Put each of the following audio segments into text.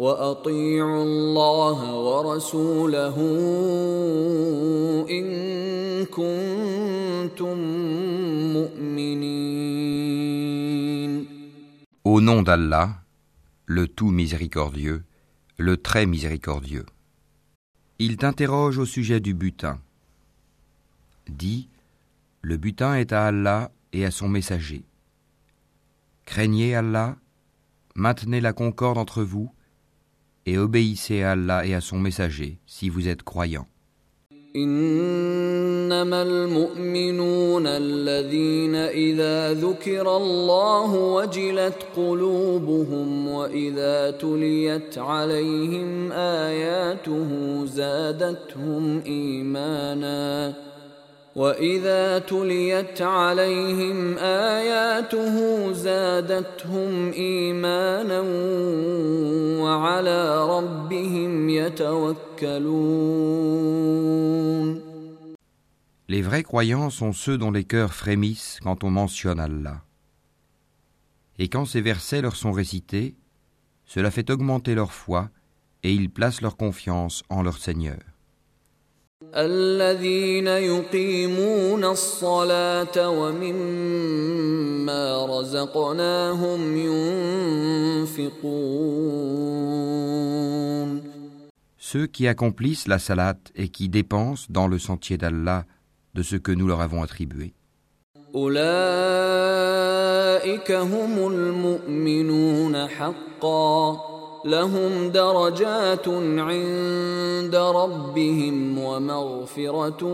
وأطيعوا الله ورسوله إن كنتم مؤمنين Au nom d'Allah, le tout miséricordieux, le très miséricordieux. Il t'interroge au sujet du butin. Dis, le butin est à Allah et à son messager. Craignez Allah, maintenez la concorde entre vous, et obéissez à Allah et à son messager si vous êtes croyants. إنما المؤمنون الذين إذا ذكر الله وجلت قلوبهم وإذا تليت عليهم آياته زادتهم إيمانا واذا تليت عليهم اياته زادتهم ايمانا وعلى ربهم يتوكلون Les vrais croyants sont ceux dont les cœurs frémissent quand on mentionne Allah. Et quand ces versets leur sont récités, cela fait augmenter leur foi et ils placent leur confiance en leur Seigneur. الذين يقيمون الصلاة ومما رزقناهم ينفقون Ceux qui accomplissent la salat et qui dépensent dans le sentier d'Allah de ce que nous leur avons attribué. أولئك هم المؤمنون حقا لهم درجات عند ربهم ومغفرة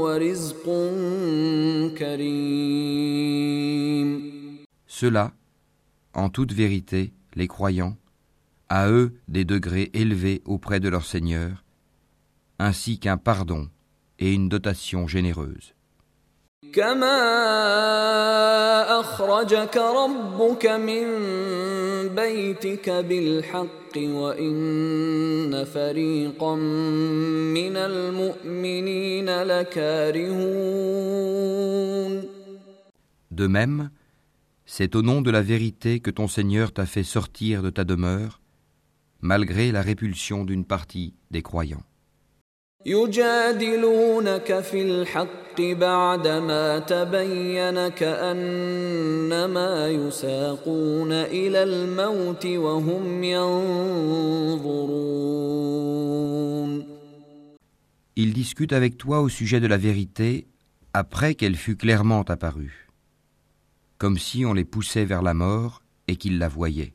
ورزق كريم Ceux-là, en toute vérité, les croyants, à eux des degrés élevés auprès de leur Seigneur, ainsi qu'un pardon et une dotation généreuse. كما أخرجك ربك من بيتك بالحق وإن فريقا من المؤمنين لكارهون De même, c'est au nom de la vérité que ton Seigneur t'a fait sortir de ta demeure, malgré la répulsion d'une partie des croyants. يجادلونك في الحق بعدما تبين كأنما يساقون إلى الموت وهم ينظرون Ils discutent avec toi au sujet de la vérité après qu'elle fut clairement apparue, comme si on les poussait vers la mort et qu'ils la voyaient.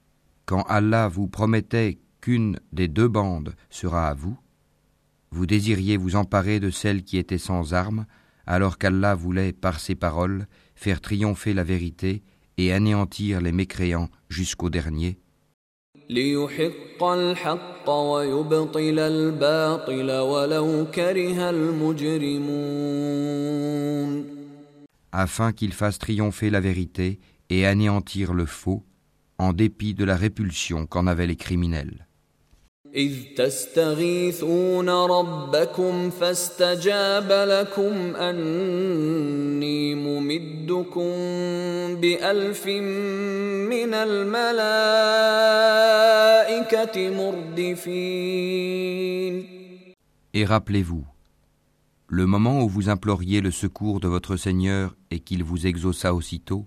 Quand Allah vous promettait qu'une des deux bandes sera à vous, vous désiriez vous emparer de celle qui était sans armes, alors qu'Allah voulait, par ses paroles, faire triompher la vérité et anéantir les mécréants jusqu'au dernier. Afin qu'il fasse triompher la vérité et anéantir le faux, en dépit de la répulsion qu'en avaient les criminels. إذ تستغيثون ربكم فاستجاب لكم أني ممدكم بألف من الملائكة مردفين Et rappelez-vous, le moment où vous imploriez le secours de votre Seigneur et qu'il vous exauça aussitôt,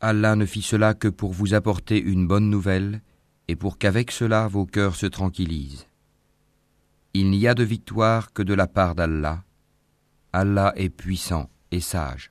Allah ne fit cela que pour vous apporter une bonne nouvelle et pour qu'avec cela vos cœurs se tranquillisent. Il n'y a de victoire que de la part d'Allah. Allah est puissant et sage.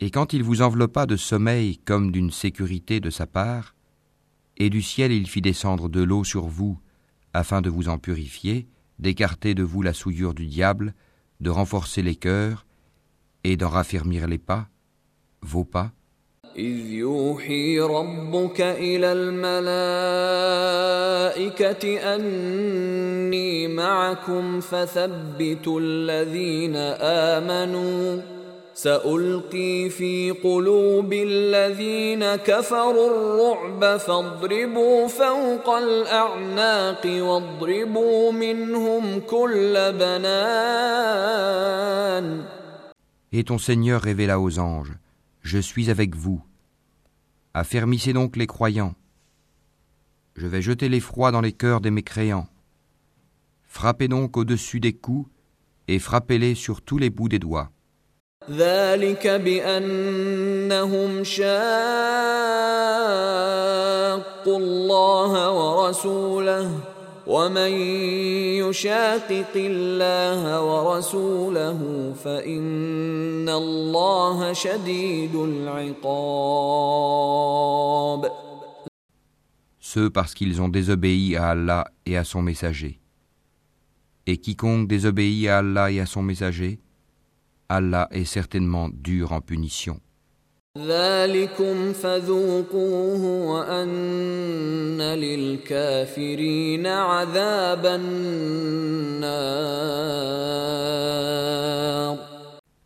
Et quand il vous enveloppa de sommeil comme d'une sécurité de sa part, et du ciel il fit descendre de l'eau sur vous, afin de vous en purifier, d'écarter de vous la souillure du diable, de renforcer les cœurs, et d'en raffermir les pas, vos pas, إذ يوحي ربك إلى الملائكة أني معكم فثبتوا الذين آمنوا. سألقي في قلوب الذين كفروا الرعب فاضربوا فوق الأعناق واضربوا منهم كل بنان. Et ton Seigneur révéla aux anges Je suis avec vous. Affermissez donc les croyants. Je vais jeter l'effroi dans les cœurs des mécréants. Frappez donc au-dessus des coups et frappez-les sur tous les bouts des doigts. Ceux parce qu'ils ont désobéi à Allah et à son messager. Et quiconque désobéit à Allah et à son messager, Allah est certainement dur en punition. ذلكم فذوقوه وأن للكافرين عذاب النار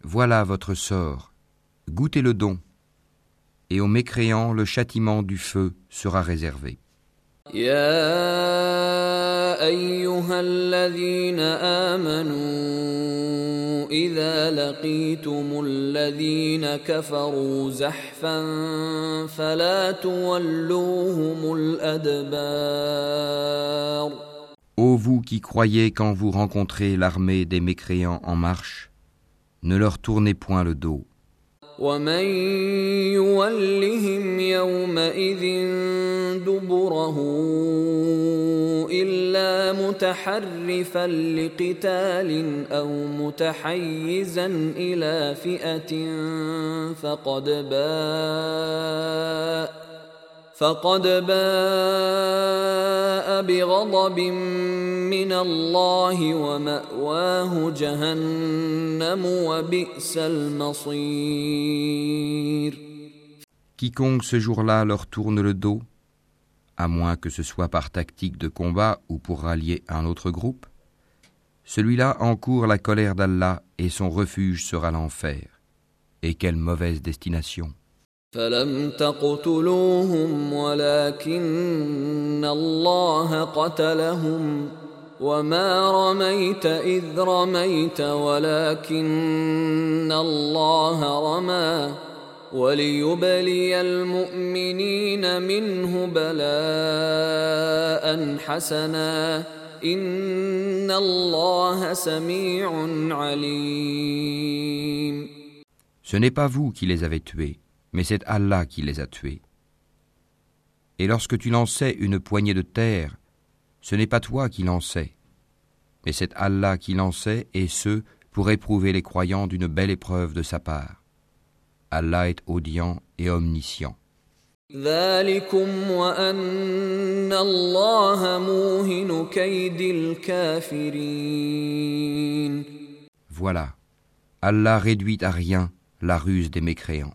Voilà votre sort. Goûtez le don. Et aux mécréants, le châtiment du feu sera réservé. يا أيها الذين آمنوا إذا لقيتم الذين كفروا زحفا فلا تولوهم الأدبار Ô vous qui croyez quand vous rencontrez l'armée des mécréants en marche, ne leur tournez point le dos. ومن يولهم يومئذ دبره إلا متحرفا لقتال أو متحيزا إلى فئة فقد باء فقد باء بغضب من الله ومأواه جهنم وبئس المصير Quiconque ce jour-là leur tourne le dos, à moins que ce soit par tactique de combat ou pour rallier un autre groupe, celui-là encourt la colère d'Allah et son refuge sera l'enfer. Et quelle mauvaise destination. فلم تقتلوهم ولكن الله قتلهم وما رميت إذ رميت ولكن الله رمى وليبلي المؤمنين منه بلاء حسنا إن الله سميع عليم. Ce n'est pas vous qui les avez tués. mais c'est Allah qui les a tués. Et lorsque tu lançais une poignée de terre, ce n'est pas toi qui lançais, mais c'est Allah qui lançait, et ce, pour éprouver les croyants d'une belle épreuve de sa part. Allah est audient et omniscient. Voilà, Allah réduit à rien la ruse des mécréants.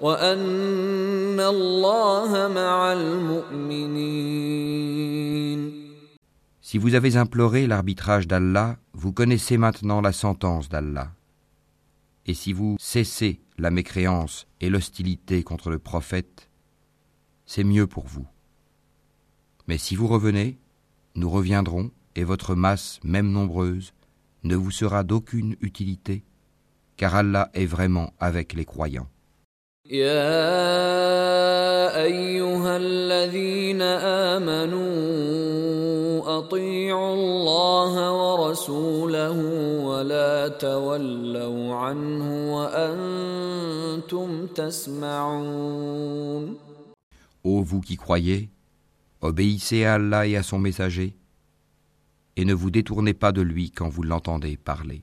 وأن الله مع المؤمنين Si vous avez imploré l'arbitrage d'Allah, vous connaissez maintenant la sentence d'Allah. Et si vous cessez la mécréance et l'hostilité contre le prophète, c'est mieux pour vous. Mais si vous revenez, nous reviendrons, et votre masse, même nombreuse, ne vous sera d'aucune utilité, car Allah est vraiment avec les croyants. يا ايها الذين امنوا اطيعوا الله ورسوله ولا تولوا عنه وانتم تسمعون Ô vous qui croyez, obéissez à Allah et à son messager, et ne vous détournez pas de lui quand vous l'entendez parler.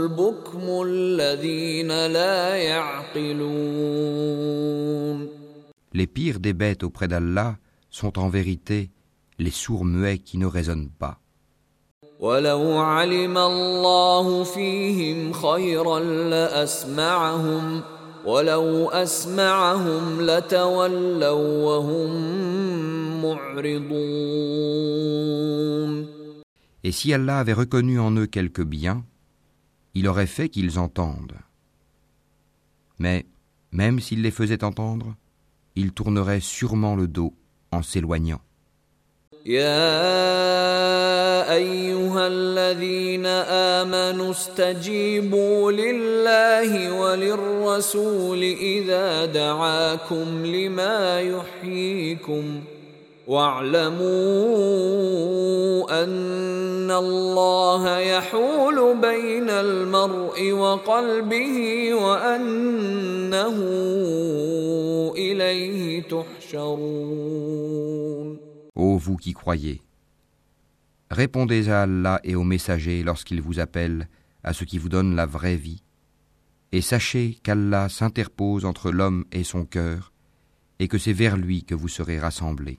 البكم الذين لا يعقلون Les pires des bêtes auprès d'Allah sont en vérité les sourds muets qui ne raisonnent pas. ولو علم الله فيهم خيرا لأسمعهم ولو أسمعهم لتولوا وهم معرضون Et si Allah avait reconnu en eux quelque bien, il aurait fait qu'ils entendent. Mais, même s'il les faisait entendre, ils tourneraient sûrement le dos en s'éloignant. يا أيها الذين آمنوا استجيبوا لله وللرسول إذا دعاكم لما يحييكم واعلموا أن الله يحول بين المرء وقلبه وأنه إليه تحشرون Ô vous qui croyez, répondez à Allah et aux messagers lorsqu'ils vous appellent à ce qui vous donne la vraie vie, et sachez qu'Allah s'interpose entre l'homme et son cœur, et que c'est vers lui que vous serez rassemblés.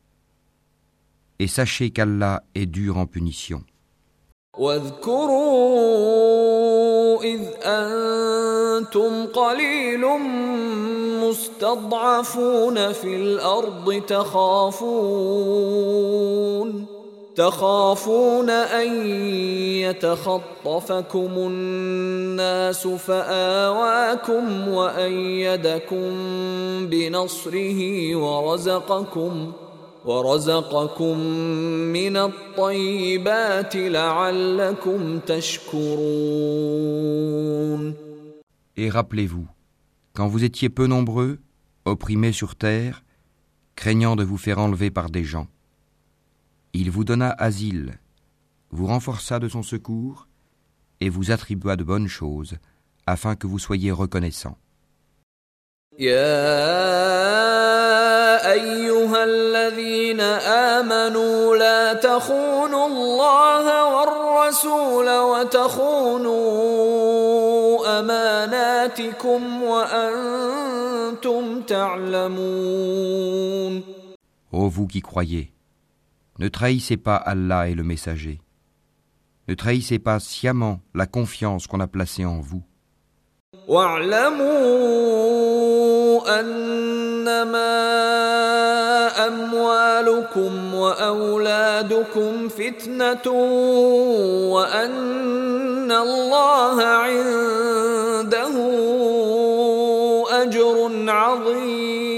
Et sachez qu'Allah est dur en punition. واذكروا إذ أنتم قليل مستضعفون في الأرض تخافون تخافون أن يتخطفكم الناس فآواكم وأيدكم بنصره ورزقكم ورزقكم من الطيبات لعلكم تشكرون Et rappelez-vous, quand vous étiez peu nombreux, opprimés sur terre, craignant de vous faire enlever par des gens, il vous donna asile, vous renforça de son secours, et vous attribua de bonnes choses, afin que vous soyez reconnaissants. يا ايها الذين امنوا لا تخونوا الله والرسول وتخونوا اماناتكم أيمانكم وأنتم تعلمون Ô vous qui croyez, ne trahissez pas Allah et le messager. Ne trahissez pas sciemment la confiance qu'on a placée en vous. واعلموا أنما أموالكم وأولادكم فتنة وأن الله عنده أجر عظيم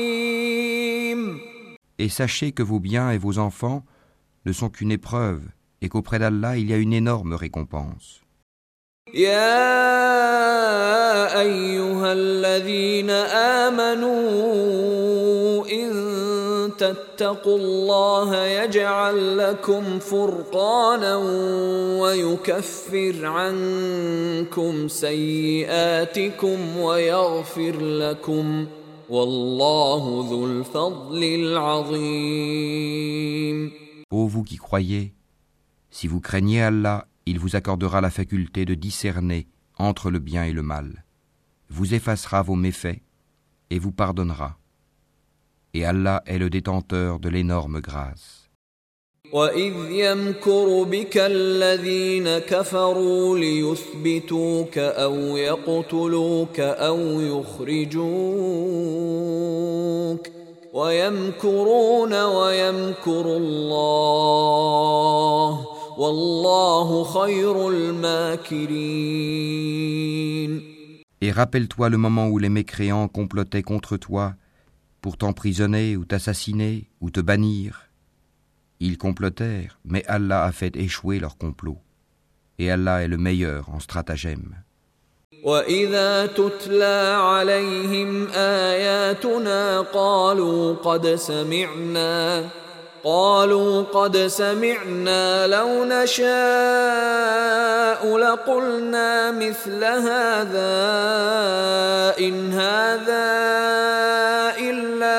Et sachez que vos biens et vos enfants ne sont qu'une épreuve et qu'auprès d'Allah il y a une énorme récompense. يا أيها الذين آمنوا إن تتقوا الله يجعل لكم فرقانا ويكفر عنكم سيئاتكم ويغفر لكم والله ذو الفضل العظيم. Ô vous qui croyez, si vous craignez Allah, il vous accordera la faculté de discerner entre le bien et le mal, vous effacera vos méfaits et vous pardonnera. Et Allah est le détenteur de l'énorme grâce. وإذ يمكر بك الذين كفروا ليثبتوك أو يقتلوك أو يخرجوك ويمكرون ويمكر الله والله خير الماكرين Et rappelle-toi le moment où les mécréants complotaient contre toi pour t'emprisonner ou t'assassiner ou te bannir. Ils complotèrent, mais Allah a fait échouer leur complot. Et Allah est le meilleur en stratagème. وإذا تتلى عليهم آياتنا قالوا قد سمعنا قالوا قد سمعنا لو نشاء لقلنا مثل هذا إن هذا إلا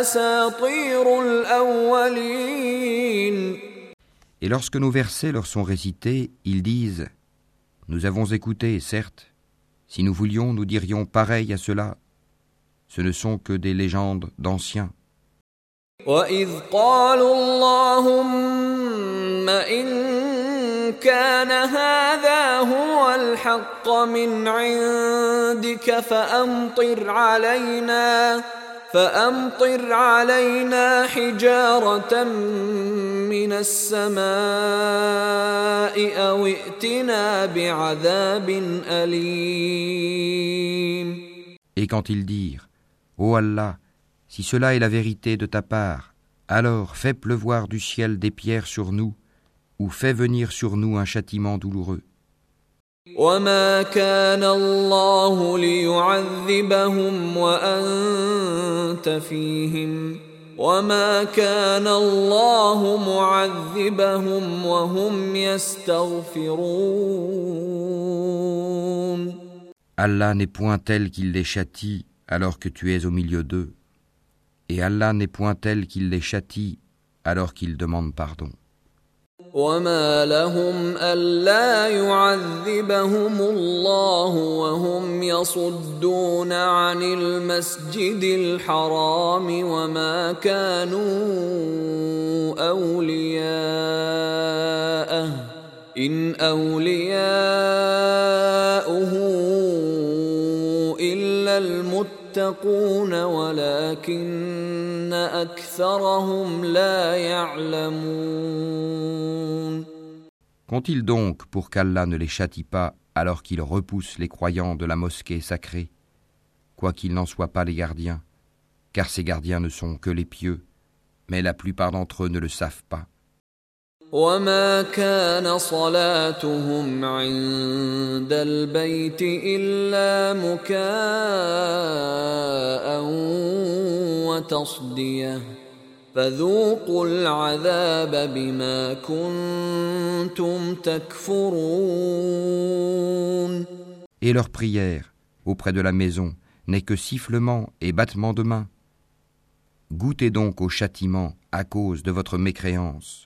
أساطير الأولين Et lorsque nos versets leur sont récités, ils disent Nous avons écouté, certes. Si nous voulions, nous dirions pareil à cela. Ce ne sont que des légendes d'anciens. وإذ قالوا اللهم إن كان هذا هو الحق من عندك فأمطر علينا فأمطر علينا حجارة من السماء أو ائتنا بعذاب أليم. Et quand ils dirent Ô Allah, si cela est la vérité de ta part, alors fais pleuvoir du ciel des pierres sur nous, ou fais venir sur nous un châtiment douloureux. وما كان الله ليعذبهم وأنت فيهم وما كان الله معذبهم وهم يستغفرون Allah n'est point tel qu'il les châtie alors que tu es au milieu d'eux, et Allah n'est point tel qu'il les châtie alors qu'ils demandent pardon. وما لهم ألا يعذبهم الله وهم يصدون عن المسجد الحرام وما كانوا أولياءه إن أولياؤه المتقون ولكن أكثرهم لا يعلمون Qu'ont-ils donc pour qu'Allah ne les châtie pas alors qu'il repousse les croyants de la mosquée sacrée, quoiqu'ils n'en soient pas les gardiens, car ces gardiens ne sont que les pieux, mais la plupart d'entre eux ne le savent pas. وما كان صلاتهم عند البيت إلا مكاء وتصدية فذوقوا العذاب بما كنتم تكفرون Et leur prière auprès de la maison n'est que sifflement et battement de main. Goûtez donc au châtiment à cause de votre mécréance.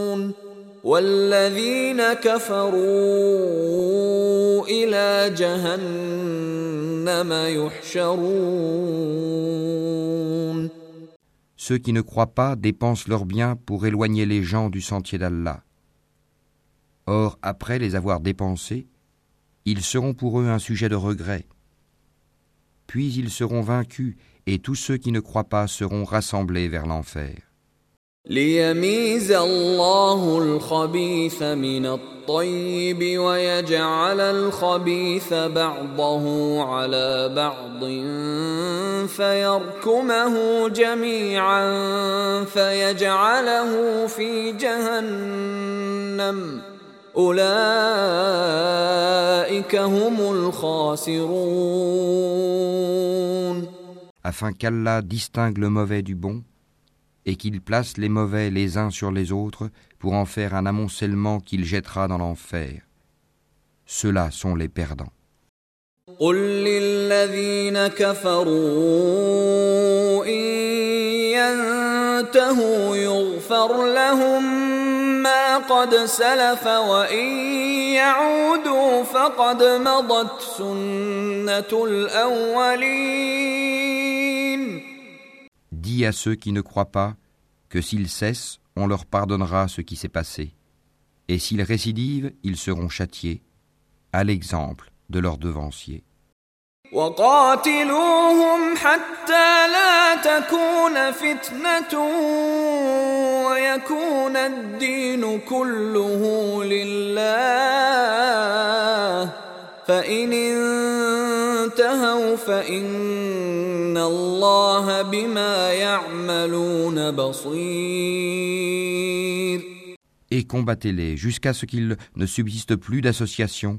والذين كفروا الى جهنم يحشرون Ceux qui ne croient pas dépensent leurs biens pour éloigner les gens du sentier d'Allah. Or, après les avoir dépensés, ils seront pour eux un sujet de regret. Puis ils seront vaincus et tous ceux qui ne croient pas seront rassemblés vers l'enfer. ليميز الله الخبيث من الطيب ويجعل الخبيث بعضه على بعض فيركمه جميعا فيجعله في جهنم. أولئك هم الخاسرون. Afin qu'Allah distingue le mauvais du bon et qu'il place les mauvais les uns sur les autres pour en faire un amoncellement qu'il jettera dans l'enfer. Ceux-là sont les perdants. قل للذين كفروا إن ينتهوا يغفر لهم ما قد سلف وإن يعودوا فقد مضت سنة الأولين Dis à ceux qui ne croient pas que s'ils cessent, on leur pardonnera ce qui s'est passé. Et s'ils récidivent, ils seront châtiés, à l'exemple de leurs devanciers. وقاتلوهم حتى لا تكون فتنة ويكون الدين كله لله فإن انتهوا فإن الله بما يعملون بصير Et combattez-les jusqu'à ce qu'il ne subsiste plus d'association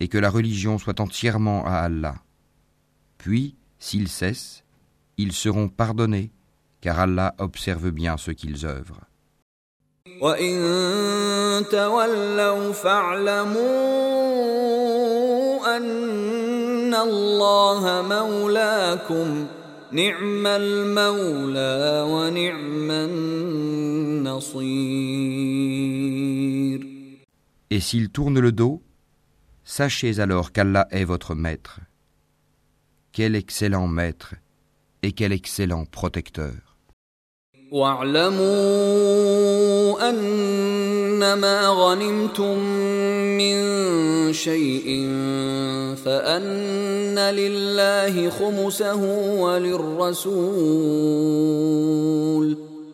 et que la religion soit entièrement à Allah. Puis, s'ils cessent, ils seront pardonnés, car Allah observe bien ce qu'ils œuvrent. وإن تولوا فاعلموا أن الله مولاكم نعم المولى ونعم النصير Et s'ils tournent le dos, sachez alors qu'Allah est votre maître. Quel excellent maître et quel excellent protecteur. واعلموا أنما غنمتم من شيء فأن لله خمسه وللرسول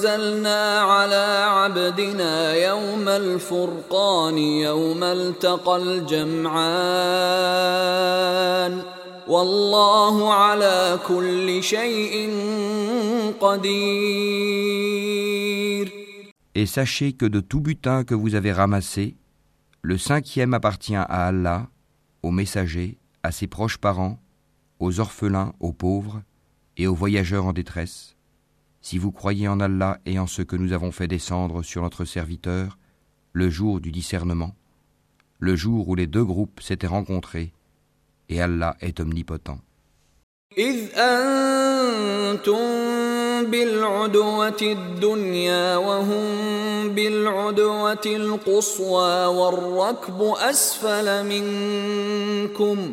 أنزلنا على عبدنا يوم الفرقان يوم التقى الجمعان والله على كل شيء قدير Et sachez que de tout butin que vous avez ramassé, le cinquième appartient à Allah, aux messagers, à ses proches parents, aux orphelins, aux pauvres et aux voyageurs en détresse. Si vous croyez en Allah et en ce que nous avons fait descendre sur notre serviteur, le jour du discernement, le jour où les deux groupes s'étaient rencontrés, et Allah est omnipotent. إذ أنتم بالعدوة الدنيا وهم بالعدوة القصوى والركب أسفل منكم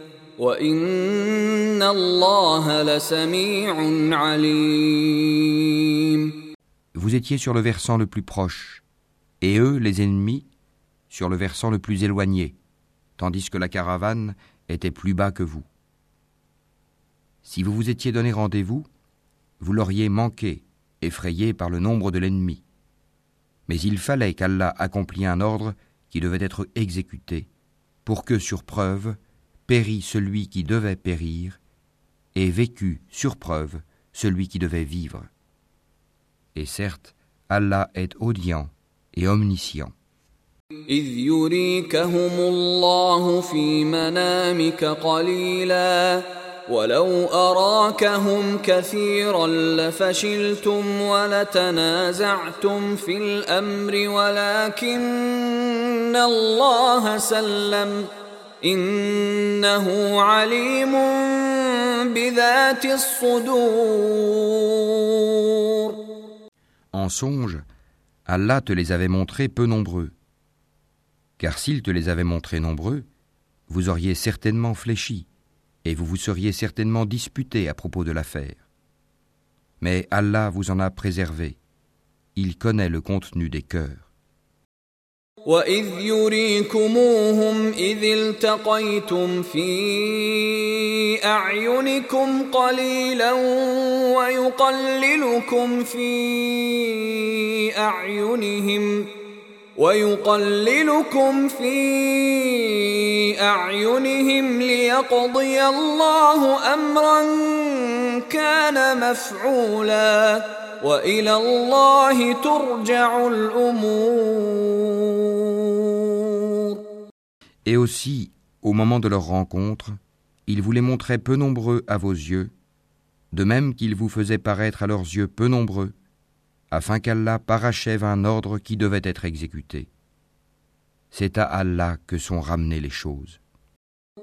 Vous étiez sur le versant le plus proche, et eux, les ennemis, sur le versant le plus éloigné, tandis que la caravane était plus bas que vous. Si vous vous étiez donné rendez-vous, vous l'auriez manqué, effrayé par le nombre de l'ennemi. Mais il fallait qu'Allah accomplît un ordre qui devait être exécuté, pour que, sur preuve, pérît celui qui devait périr, et vécut, sur preuve, celui qui devait vivre. Et certes, Allah est audient et omniscient. ولو أراكهم كثيرا لفشلتم ولتنازعتم في الأمر ولكن الله سلم إنه عليم بذات الصدور En songe, Allah te les avait montrés peu nombreux. Car s'il te les avait montrés nombreux, vous auriez certainement fléchi et vous vous seriez certainement disputé à propos de l'affaire. Mais Allah vous en a préservé. Il connaît le contenu des cœurs. وَإِذْ يُرِيكُمُوهُمْ إِذِ الْتَقَيْتُمْ فِي أَعْيُنِكُمْ قَلِيلًا وَيُقَلِّلُكُمْ فِي أَعْيُنِهِمْ ويقللكم في أعينهم ليقضي الله أمرا كان مفعولا وإلى الله ترجع الأمور Et aussi, au moment de leur rencontre, ils vous les montraient peu nombreux à vos yeux, de même qu'ils vous faisaient paraître à leurs yeux peu nombreux, afin qu'Allah parachève un ordre qui devait être exécuté. C'est à Allah que sont ramenées les choses.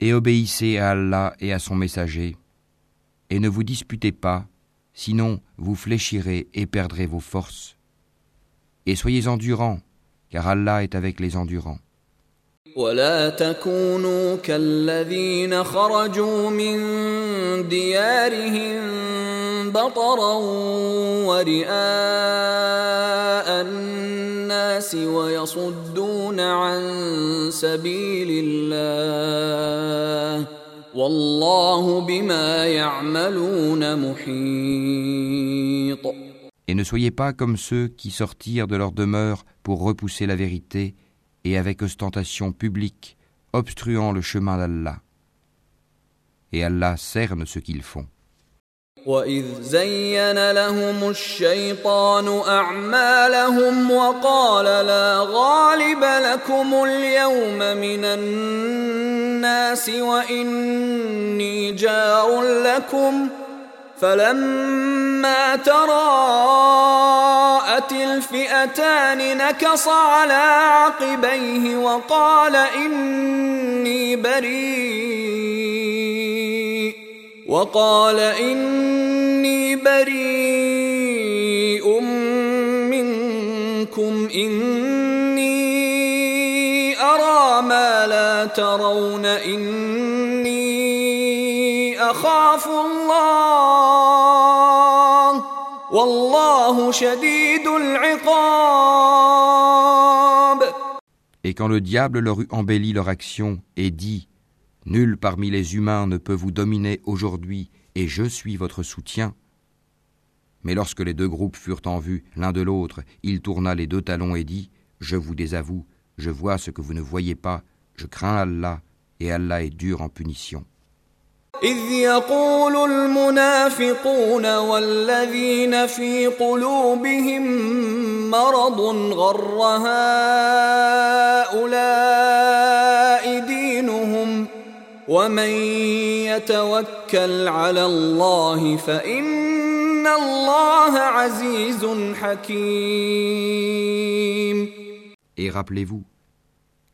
Et obéissez à Allah et à son messager, et ne vous disputez pas sinon vous fléchirez et perdrez vos forces. Et soyez endurants, car Allah est avec les endurants. ولا تكونوا كالذين خرجوا من ديارهم بطرا ورئاء الناس ويصدون عن سبيل الله والله بما يعملون محيط Et ne soyez pas comme ceux qui sortirent de leur demeure pour repousser la vérité et avec ostentation publique, obstruant le chemin d'Allah. Et Allah cerne ce qu'ils font. وإذ زين لهم الشيطان أعمالهم وقال لا غالب لكم اليوم من الناس وإني جار لكم فلما تراءت الفئتان نكص على عقبيه وقال إني بريء وقال إني بريء منكم إني أرى ما لا ترون إني أخاف الله والله شديد العقاب Et quand le diable leur eut embelli leur action et dit Nul parmi les humains ne peut vous dominer aujourd'hui, et je suis votre soutien. Mais lorsque les deux groupes furent en vue l'un de l'autre, il tourna les deux talons et dit Je vous désavoue, je vois ce que vous ne voyez pas, je crains Allah, et Allah est dur en punition. إذ يقول المنافقون والذين في قلوبهم مرض غر هؤلاء دينهم ومن يتوكل على الله فإن الله عزيز حكيم. Et rappelez-vous,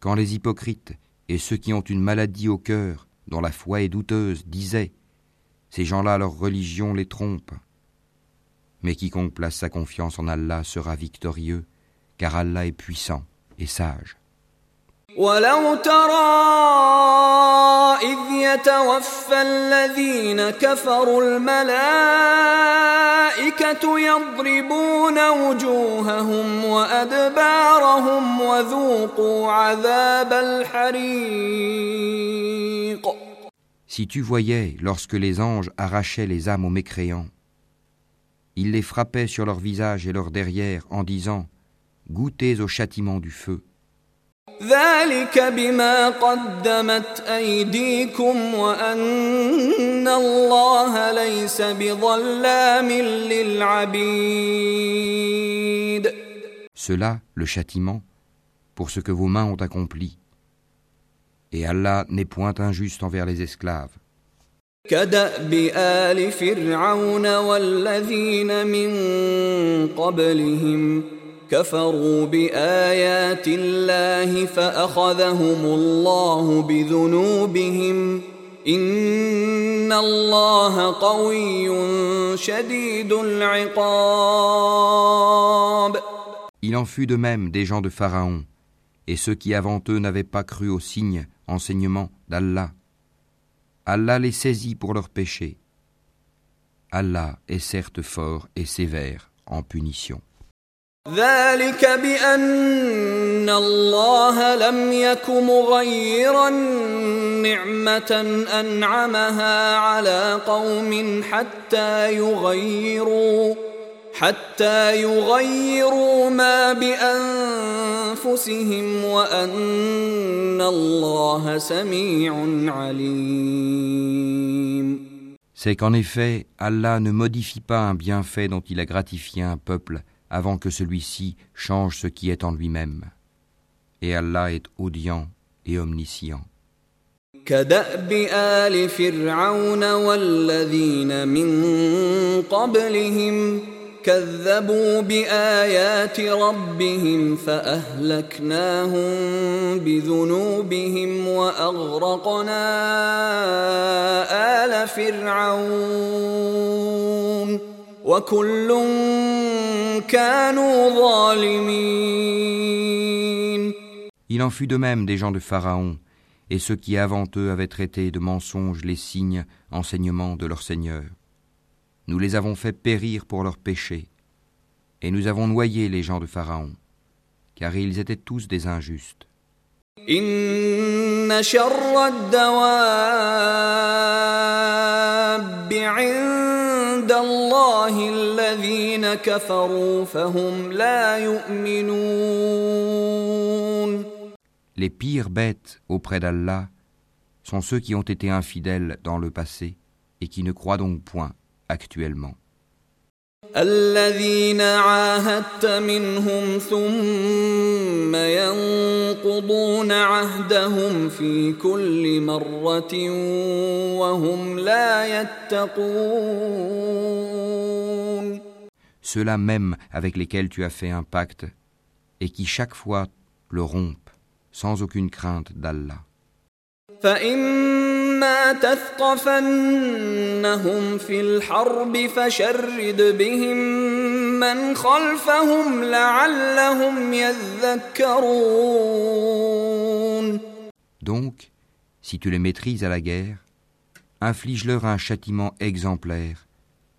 quand les hypocrites et ceux qui ont une maladie au cœur, dont la foi est douteuse, disaient Ces gens-là, leur religion les trompe. Mais quiconque place sa confiance en Allah sera victorieux, car Allah est puissant et sage. ولو ترى إذ يتوفى الذين كفروا الملائكة يضربون وجوههم وأدبارهم وذوقوا عذاب الحريق Si tu voyais lorsque les anges arrachaient les âmes aux mécréants, ils les frappaient sur leur visage et leur derrière en disant Goûtez au châtiment du feu. ذلك بما قدمت أيديكم وأن الله ليس بظلام للعبيد Cela, le châtiment, pour ce que vos mains ont accompli. Et Allah n'est point injuste envers les esclaves. كدأب آل فرعون والذين من قبلهم كفروا بآيات الله فأخذهم الله بذنوبهم إن الله قوي شديد العقاب Il en fut de même des gens de Pharaon, et ceux qui avant eux n'avaient pas cru aux signes, enseignements d'Allah. Allah les saisit pour leurs péchés. Allah est certes fort et sévère en punition. ذلك بأن الله لم يك مغيرا نعمة أنعمها على قوم حتى يغيروا حتى يغيروا ما بأنفسهم وأن الله سميع عليم. C'est qu'en effet, Allah ne modifie pas un bienfait dont il a gratifié un peuple avant que celui-ci change ce qui est en lui-même. Et Allah est audient et omniscient. كدأب آل فرعون والذين من قبلهم كذبوا بآيات ربهم فأهلكناهم بذنوبهم وأغرقنا آل فرعون وكل كانوا ظالمين Il en fut de même des gens de Pharaon, et ceux qui avant eux avaient traité de mensonges les signes, enseignements de leur Seigneur. Nous les avons fait périr pour leurs péchés, et nous avons noyé les gens de Pharaon, car ils étaient tous des injustes. إن شر الدواب عند الله الذين كفروا فهم لا يؤمنون Les pires bêtes auprès d'Allah sont ceux qui ont été infidèles dans le passé et qui ne croient donc point actuellement. الذين عاهدت منهم ثم ينقضون عهدهم في كل مرة وهم لا يتقون Ceux-là même avec lesquels tu as fait un pacte et qui chaque fois le rompent sans aucune crainte d'Allah. فإما تثقفنهم في الحرب فشرد بهم من خلفهم لعلهم يذكرون Donc, si tu les maîtrises à la guerre, inflige-leur un châtiment exemplaire,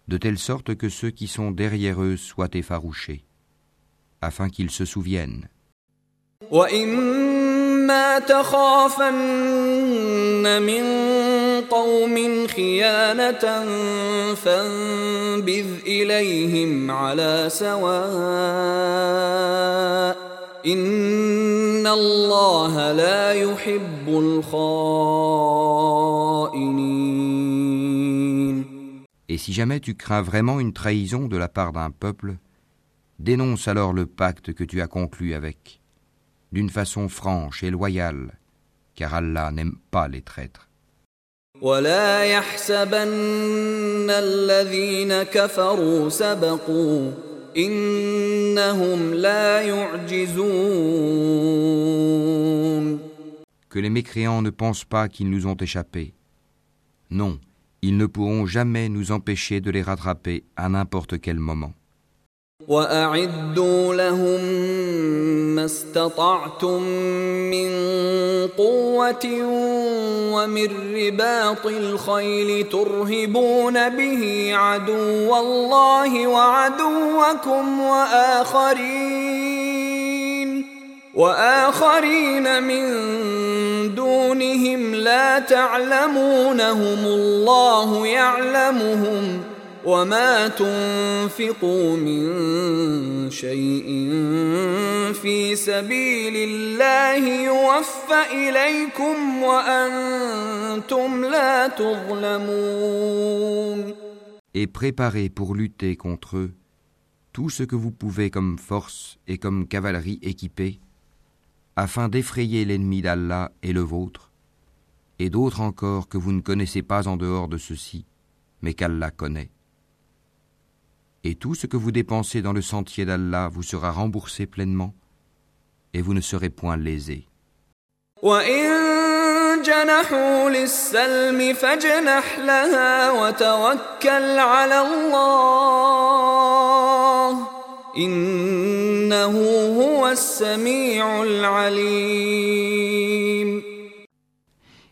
de telle sorte que ceux qui sont derrière eux soient effarouchés, afin qu'ils se souviennent. وإما تخافن من قوم خيانة فانبذ إليهم على سواء إن الله لا يحب الخائنين Et si jamais tu crains vraiment une trahison de la part d'un peuple, dénonce alors le pacte que tu as conclu avec, d'une façon franche et loyale, car Allah n'aime pas les traîtres. ولا يحسبن الذين كفروا سبقوا إنهم لا يعجزون Que les mécréants ne pensent pas qu'ils nous ont échappé. Non, ils ne pourront jamais nous empêcher de les rattraper à n'importe quel moment. وأعدوا لهم ما استطعتم من قوة ومن رباط الخيل ترهبون به عدو الله وعدوكم وآخرين وآخرين من دونهم لا تعلمونهم الله يعلمهم ۖ وما تنفقوا من شيء في سبيل الله يوفى إليكم وأنتم لا تظلمون Et préparez pour lutter contre eux tout ce que vous pouvez comme force et comme cavalerie équipée, afin d'effrayer l'ennemi d'Allah et le vôtre, et d'autres encore que vous ne connaissez pas en dehors de ceux-ci, mais qu'Allah connaît et tout ce que vous dépensez dans le sentier d'Allah vous sera remboursé pleinement, et vous ne serez point lésé.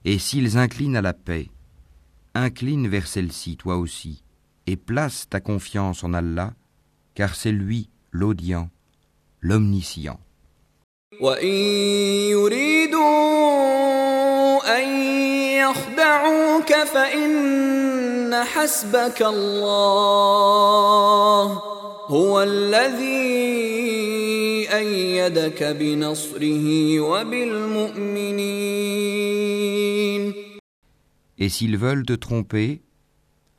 Et s'ils inclinent à la paix, incline vers celle-ci toi aussi, et place ta confiance en Allah, car c'est lui l'audient, l'omniscient. Et s'ils veulent te tromper,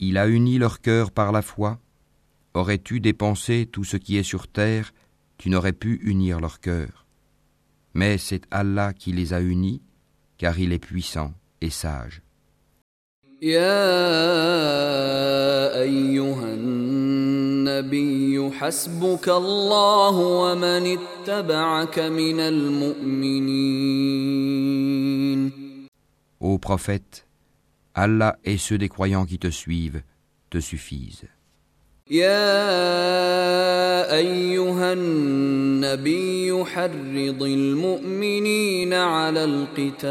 Il a uni leur cœur par la foi. Aurais-tu dépensé tout ce qui est sur terre, tu n'aurais pu unir leur cœur. Mais c'est Allah qui les a unis, car il est puissant et sage. يا أيها النبي حسبك الله ومن اتبعك من المؤمنين Ô prophète, Allah et ceux des croyants qui te suivent te suffisent. يا أيها النبي حرِّض المؤمنين على القتال.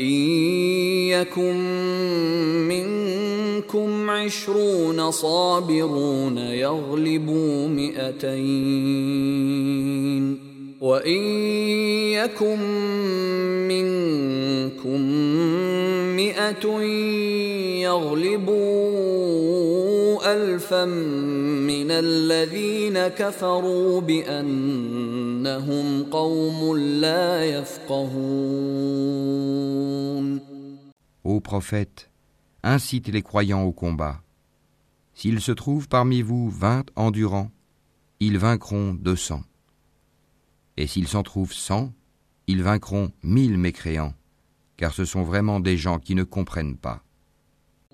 إن يكن منكم عشرون صابرون يغلبوا مئتين. وإن يكن منكم مئة يغلبوا ألفا من الذين كفروا بأنهم قوم لا يفقهون Ô prophète, incite les croyants au combat. S'il se trouve parmi vous vingt endurants, ils vaincront deux cents. Et s'ils s'en trouvent cent, ils vaincront mille mécréants, car ce sont vraiment des gens qui ne comprennent pas.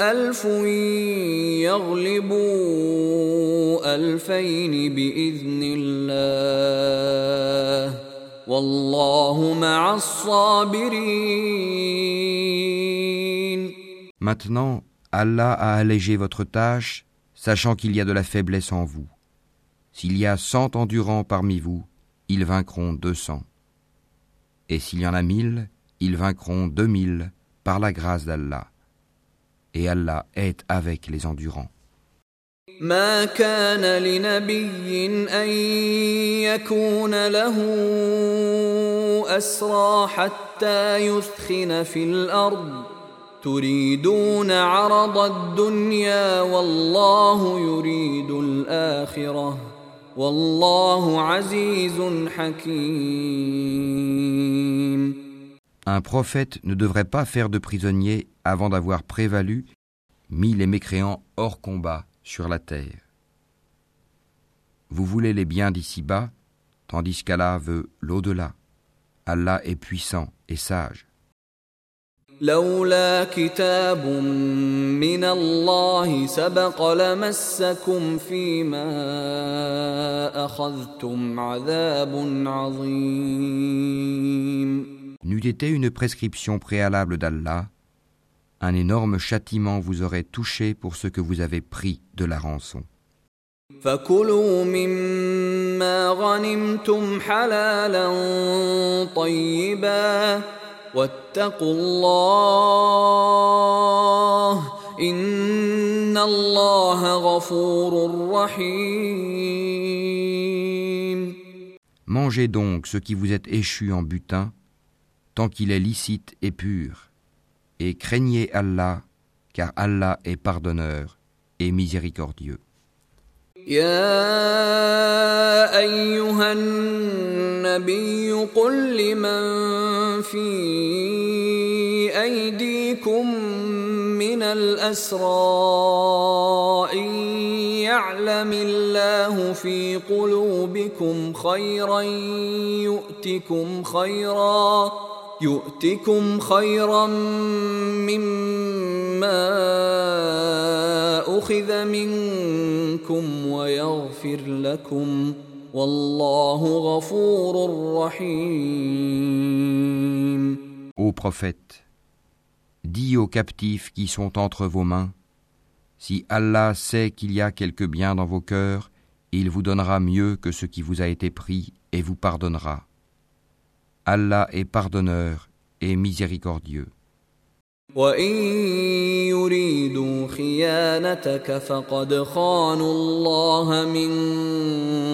ألف يغلبوا ألفين بإذن الله والله مع الصابرين Maintenant, Allah a allégé votre tâche, sachant qu'il y a de la faiblesse en vous. S'il y a cent endurants parmi vous, ils vaincront deux cents. Et s'il y en a mille, ils vaincront deux mille par la grâce d'Allah. Et Allah est avec les endurants. ما كان لنبي ان يكون له اسرى حتى يثخن في الأرض تريدون عرض الدنيا والله يريد الاخره والله عزيز حكيم Un prophète ne devrait pas faire de prisonnier avant d'avoir prévalu, mis les mécréants hors combat sur la terre. Vous voulez les biens d'ici-bas, tandis qu'Allah veut l'au-delà. Allah est puissant et sage. لولا كتاب من الله سبق لمسكم فيما اخذتم عذاب عظيم N'eût été une prescription préalable d'Allah, un énorme châtiment vous aurait touché pour ce que vous avez pris de la rançon. فكلوا مما غنمتم حلالا طيبا واتقوا الله ان الله غفور رحيم Mangez donc ce qui vous est échu en butin, tant qu'il est licite et pur, et craignez Allah, car Allah est pardonneur et miséricordieux. يا ايها النبي قل لمن في ايديكم من الاسرى ان يعلم الله في قلوبكم خيرا يؤتكم خيرا يؤتكم خيرا مما اخذ منكم ويغفر لكم والله غفور رحيم Ô prophète, dis aux captifs qui sont entre vos mains, si Allah sait qu'il y a quelque bien dans vos cœurs, il vous donnera mieux que ce qui vous a été pris et vous pardonnera. Allah est pardonneur et miséricordieux. وان يريدوا خيانتك فقد خانوا الله من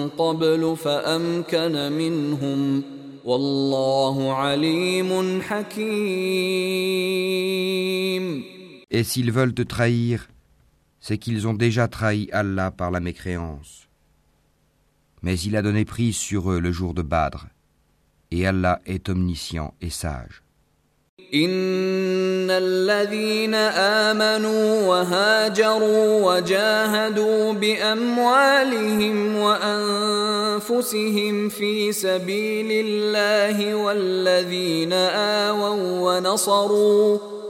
قبل فامكن منهم والله عليم حكيم Et s'ils veulent te trahir, c'est qu'ils ont déjà trahi Allah par la mécréance. Mais il a donné prise sur eux le jour de Badr, Et Allah est omniscient et sage. ان الذين امنوا وهاجروا وجاهدوا باموالهم وانفسهم في سبيل الله والذين اووا ونصروا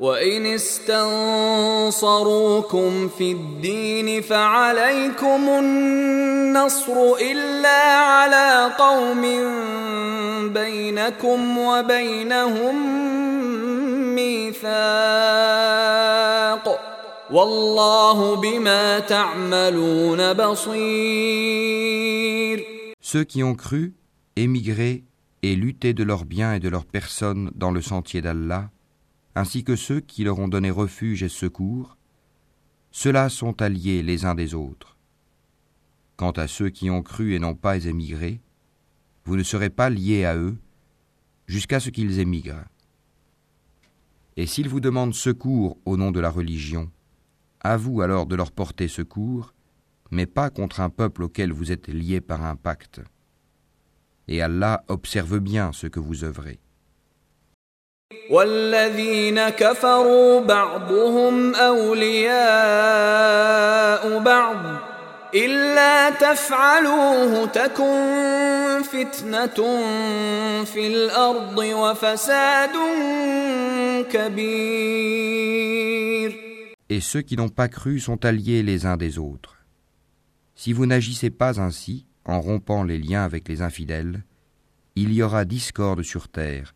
وإن استنصروكم في الدين فعليكم النصر إلا على قوم بينكم وبينهم ميثاق والله بما تعملون بصير Ceux qui ont cru, émigré et lutté de leurs biens et de leurs personnes dans le sentier d'Allah, ainsi que ceux qui leur ont donné refuge et secours, ceux-là sont alliés les uns des autres. Quant à ceux qui ont cru et n'ont pas émigré, vous ne serez pas liés à eux jusqu'à ce qu'ils émigrent. Et s'ils vous demandent secours au nom de la religion, à vous alors de leur porter secours, mais pas contre un peuple auquel vous êtes liés par un pacte. Et Allah observe bien ce que vous œuvrez. والذين كفروا بعضهم أولياء بعض إلا تفعلوه تكن فتنة في الأرض وفساد كبير Et ceux qui n'ont pas cru sont alliés les uns des autres. Si vous n'agissez pas ainsi, en rompant les liens avec les infidèles, il y aura discorde sur terre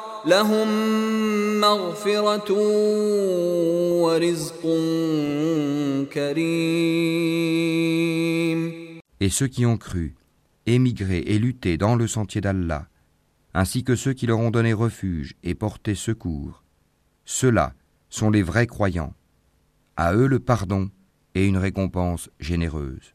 لهم مغفرة ورزق كريم Et ceux qui ont cru, émigré et lutté dans le sentier d'Allah, ainsi que ceux qui leur ont donné refuge et porté secours, ceux-là sont les vrais croyants. À eux le pardon et une récompense généreuse.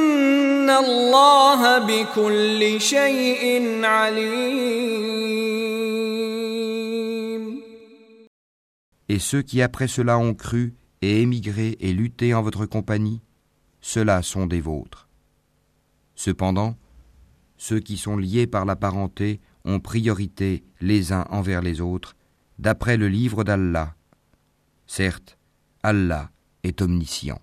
الله بكل شيء عليم Et ceux qui après cela ont cru et émigré et lutté en votre compagnie, ceux-là sont des vôtres. Cependant, ceux qui sont liés par la parenté ont priorité les uns envers les autres, d'après le livre d'Allah. Certes, Allah est omniscient.